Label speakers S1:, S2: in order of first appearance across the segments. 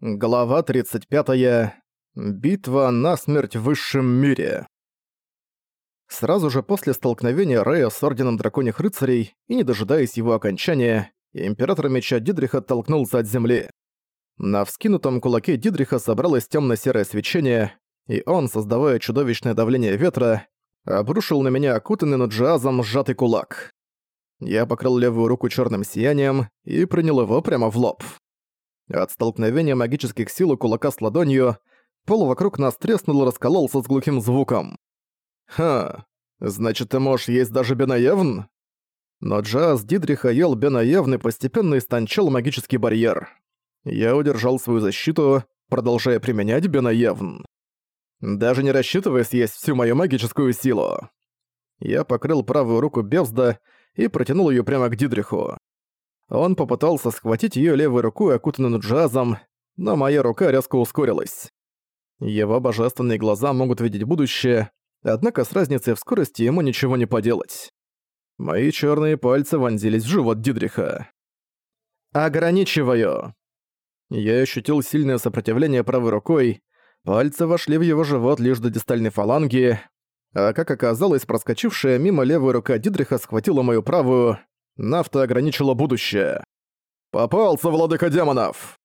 S1: Глава 35. Битва на смерть в высшем мире. Сразу же после столкновения Рэя с Орденом Драконьих Рыцарей и не дожидаясь его окончания, Император Меча Дидриха оттолкнулся от земли. На вскинутом кулаке Дидриха собралось темно серое свечение, и он, создавая чудовищное давление ветра, обрушил на меня окутанный нуджиазом сжатый кулак. Я покрыл левую руку черным сиянием и принял его прямо в лоб. От столкновения магических сил у кулака с ладонью пол вокруг нас треснул и раскололся с глухим звуком. «Ха, значит, ты можешь есть даже Бенаевн?» Но Джаз Дидриха ел Бенаевн и постепенно истончал магический барьер. Я удержал свою защиту, продолжая применять Бенаевн. Даже не рассчитывая съесть всю мою магическую силу. Я покрыл правую руку Бевзда и протянул ее прямо к Дидриху. Он попытался схватить её левой рукой, окутанную джазом, но моя рука резко ускорилась. Его божественные глаза могут видеть будущее, однако с разницей в скорости ему ничего не поделать. Мои чёрные пальцы вонзились в живот Дидриха. «Ограничиваю!» Я ощутил сильное сопротивление правой рукой, пальцы вошли в его живот лишь до дистальной фаланги, а как оказалось, проскочившая мимо левая рука Дидриха схватила мою правую, Нафта ограничила будущее. «Попался, владыка демонов!»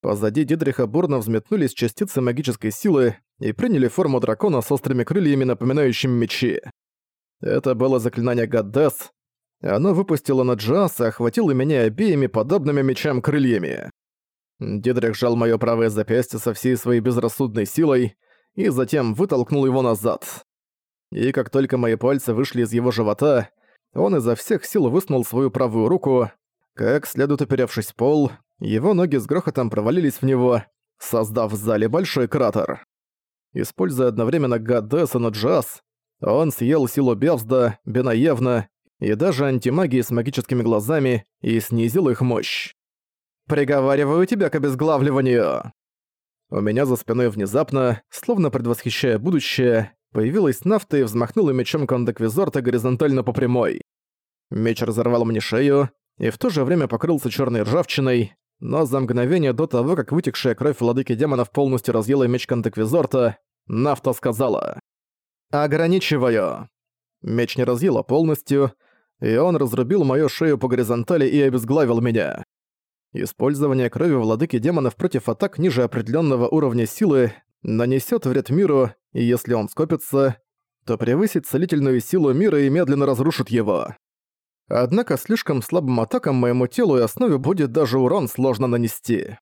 S1: Позади Дидриха бурно взметнулись частицы магической силы и приняли форму дракона с острыми крыльями, напоминающими мечи. Это было заклинание Гаддес. Оно выпустило на Джаз и охватило меня обеими подобными мечам крыльями. Дидрих сжал моё правое запястье со всей своей безрассудной силой и затем вытолкнул его назад. И как только мои пальцы вышли из его живота, он изо всех сил высунул свою правую руку. Как следует оперевшись в пол, его ноги с грохотом провалились в него, создав в зале большой кратер. Используя одновременно Гадеса на джаз, он съел силу Бевзда, Бенаевна и даже антимагии с магическими глазами и снизил их мощь. «Приговариваю тебя к обезглавливанию!» У меня за спиной внезапно, словно предвосхищая будущее, появилась нафта и взмахнула мечом кондеквизорта горизонтально по прямой. Меч разорвал мне шею и в то же время покрылся черной ржавчиной, но за мгновение до того, как вытекшая кровь владыки демонов полностью разъела меч кондеквизорта, нафта сказала «Ограничиваю». Меч не разъела полностью, и он разрубил мою шею по горизонтали и обезглавил меня. Использование крови владыки демонов против атак ниже определенного уровня силы нанесет вред миру и если он скопится, то превысит целительную силу мира и медленно разрушит его. Однако слишком слабым атакам моему телу и основе будет даже урон сложно нанести.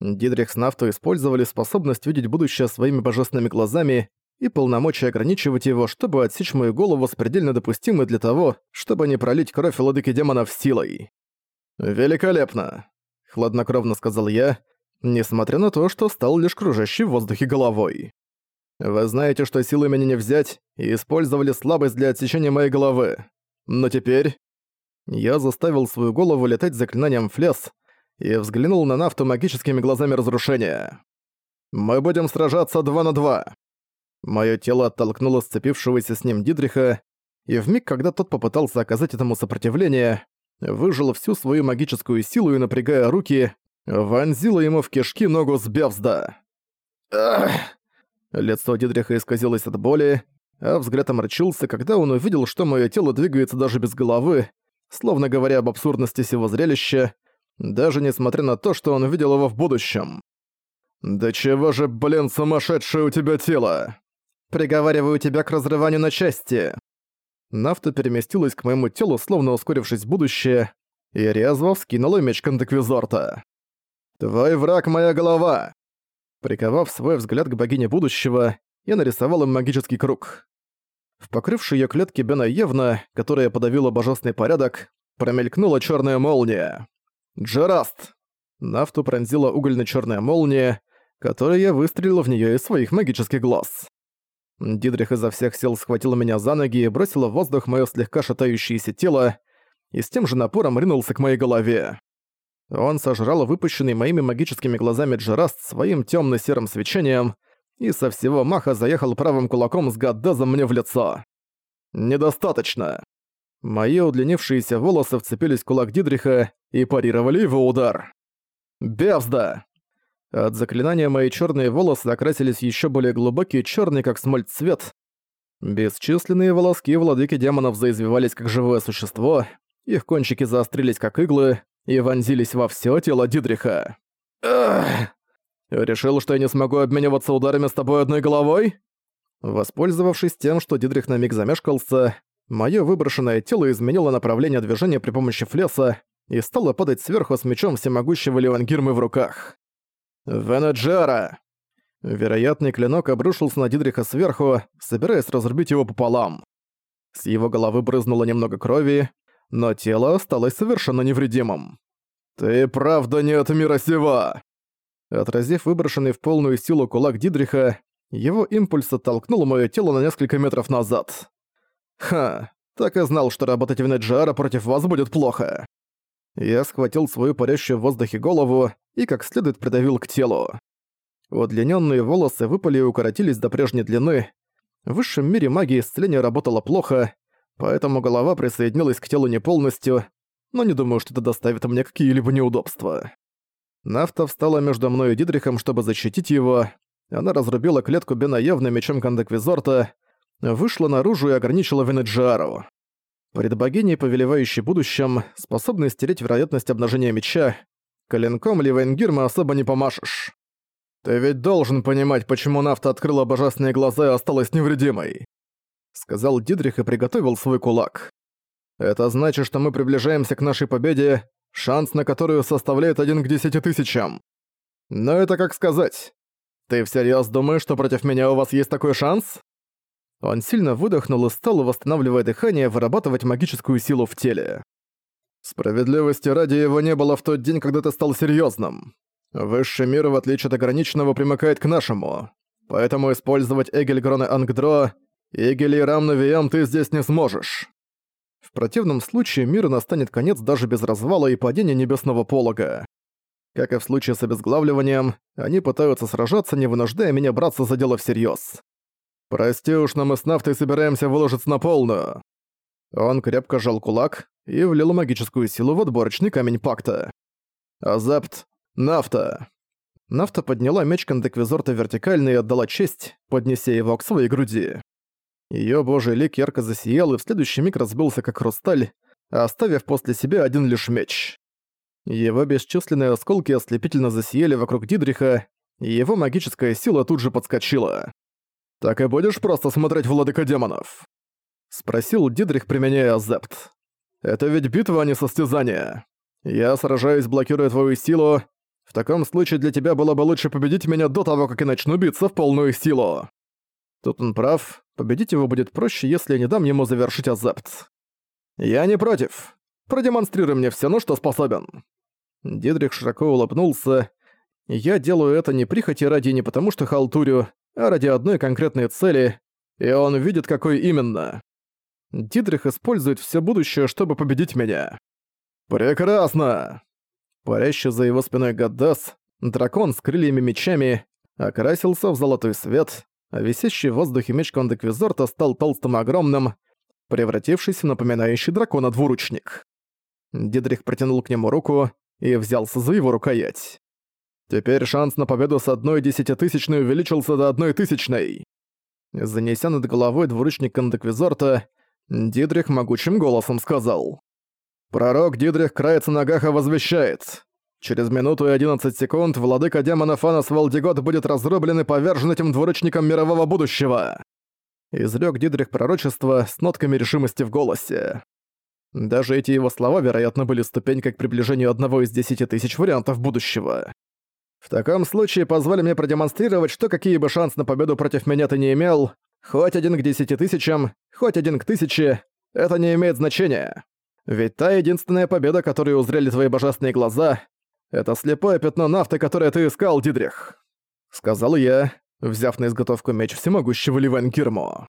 S1: Дидрих с Нафту использовали способность видеть будущее своими божественными глазами и полномочия ограничивать его, чтобы отсечь мою голову с предельно допустимой для того, чтобы не пролить кровь владыки демонов силой. «Великолепно!» — хладнокровно сказал я, несмотря на то, что стал лишь кружащей в воздухе головой. Вы знаете, что силы меня не взять, и использовали слабость для отсечения моей головы. Но теперь... Я заставил свою голову летать заклинанием флес и взглянул на нафту магическими глазами разрушения. «Мы будем сражаться два на два». Моё тело оттолкнуло сцепившегося с ним Дидриха, и в миг, когда тот попытался оказать этому сопротивление, выжил всю свою магическую силу и, напрягая руки, вонзила ему в кишки ногу с Бевзда. «Ах!» Лицо Дидриха исказилось от боли, а взгляд омрачился, когда он увидел, что мое тело двигается даже без головы, словно говоря об абсурдности всего зрелища, даже несмотря на то, что он видел его в будущем. «Да чего же, блин, сумасшедшее у тебя тело!» «Приговариваю тебя к разрыванию на части!» Нафта переместилась к моему телу, словно ускорившись в будущее, и резво вскинула меч кондеквизорта. «Твой враг — моя голова!» Приковав свой взгляд к богине будущего, я нарисовал им магический круг. В покрывшей её клетке Бена Евна, которая подавила божественный порядок, промелькнула чёрная молния. «Джераст!» Нафту пронзила угольно-чёрная молния, которой я выстрелил в неё из своих магических глаз. Дидрих изо всех сил схватила меня за ноги и бросила в воздух моё слегка шатающееся тело, и с тем же напором ринулся к моей голове. Он сожрал выпущенный моими магическими глазами Джераст своим темно-серым свечением и со всего маха заехал правым кулаком с гаддазом мне в лицо. «Недостаточно!» Мои удлинившиеся волосы вцепились в кулак Дидриха и парировали его удар. «Бевзда!» От заклинания мои черные волосы окрасились еще более глубокий черный, как смоль цвет. Бесчисленные волоски владыки демонов заизвивались как живое существо, их кончики заострились как иглы и вонзились во все тело Дидриха. Ах! Решил, что я не смогу обмениваться ударами с тобой одной головой? Воспользовавшись тем, что Дидрих на миг замешкался, мое выброшенное тело изменило направление движения при помощи флеса и стало падать сверху с мечом всемогущего Левангирмы в руках. «Венеджера!» Вероятный клинок обрушился на Дидриха сверху, собираясь разрубить его пополам. С его головы брызнуло немного крови, но тело осталось совершенно невредимым. «Ты правда не от мира сего!» Отразив выброшенный в полную силу кулак Дидриха, его импульс оттолкнул моё тело на несколько метров назад. «Ха, так и знал, что работать Венеджиара против вас будет плохо». Я схватил свою парящую в воздухе голову и как следует придавил к телу. Удлиненные волосы выпали и укоротились до прежней длины. В высшем мире магия исцеления работала плохо, поэтому голова присоединилась к телу не полностью, но не думаю, что это доставит мне какие-либо неудобства. Нафта встала между мной и Дидрихом, чтобы защитить его. Она разрубила клетку Бена явным мечом Кандеквизорта, вышла наружу и ограничила Венеджиару. Пред богиней, повелевающей будущим, способной стереть вероятность обнажения меча, коленком Ливенгирма особо не помашешь. «Ты ведь должен понимать, почему Нафта открыла божественные глаза и осталась невредимой», сказал Дидрих и приготовил свой кулак. «Это значит, что мы приближаемся к нашей победе, шанс на которую составляет один к десяти тысячам. Но это как сказать. Ты всерьез думаешь, что против меня у вас есть такой шанс?» Он сильно выдохнул и стал, восстанавливая дыхание, вырабатывать магическую силу в теле. Справедливости ради его не было в тот день, когда ты стал серьезным. Высший мир, в отличие от ограниченного, примыкает к нашему. Поэтому использовать Эгельгрона Ангдро, Эгель и Рамнавиям ты здесь не сможешь. В противном случае миру настанет конец даже без развала и падения небесного полога. Как и в случае с обезглавливанием, они пытаются сражаться, не вынуждая меня браться за дело всерьез. «Прости уж, но мы с Нафтой собираемся выложиться на полную». Он крепко жал кулак и влил магическую силу в отборочный камень пакта. «Азепт, Нафта!» Нафта подняла меч Кандеквизорта вертикально и отдала честь, поднеся его к своей груди. Её божий лик ярко засиял и в следующий миг разбился как хрусталь, оставив после себя один лишь меч. Его бесчисленные осколки ослепительно засияли вокруг Дидриха, и его магическая сила тут же подскочила. «Так и будешь просто смотреть владыка демонов?» — спросил Дидрих, применяя азепт. «Это ведь битва, а не состязание. Я сражаюсь, блокируя твою силу. В таком случае для тебя было бы лучше победить меня до того, как я начну биться в полную силу». Тут он прав. Победить его будет проще, если я не дам ему завершить азепт. «Я не против. Продемонстрируй мне все, ну что способен». Дидрих широко улыбнулся. «Я делаю это не прихоти ради не потому, что халтурю, а ради одной конкретной цели, и он видит, какой именно. Дидрих использует все будущее, чтобы победить меня. Прекрасно! Парящий за его спиной Гаддас, дракон с крыльями мечами, окрасился в золотой свет, а висящий в воздухе меч Кондеквизорта стал толстым и огромным, превратившись в напоминающий дракона двуручник. Дидрих протянул к нему руку и взялся за его рукоять. Теперь шанс на победу с одной десятитысячной увеличился до одной тысячной. Занеся над головой двуручник кондеквизорта, Дидрих могучим голосом сказал. «Пророк Дидрих Крайца Нагаха возвещает. Через минуту и 11 секунд владыка демонов Анас Валдигот будет разрублен и повержен этим двуручником мирового будущего». Изрёк Дидрих пророчество с нотками решимости в голосе. Даже эти его слова, вероятно, были ступенькой к приближению одного из десяти тысяч вариантов будущего. В таком случае позволь мне продемонстрировать, что какие бы шанс на победу против меня ты не имел, хоть один к десяти тысячам, хоть один к тысяче, это не имеет значения. Ведь та единственная победа, которую узрели твои божественные глаза, это слепое пятно нафты, которое ты искал, Дидрих. Сказал я, взяв на изготовку меч всемогущего Ливен Кирмо.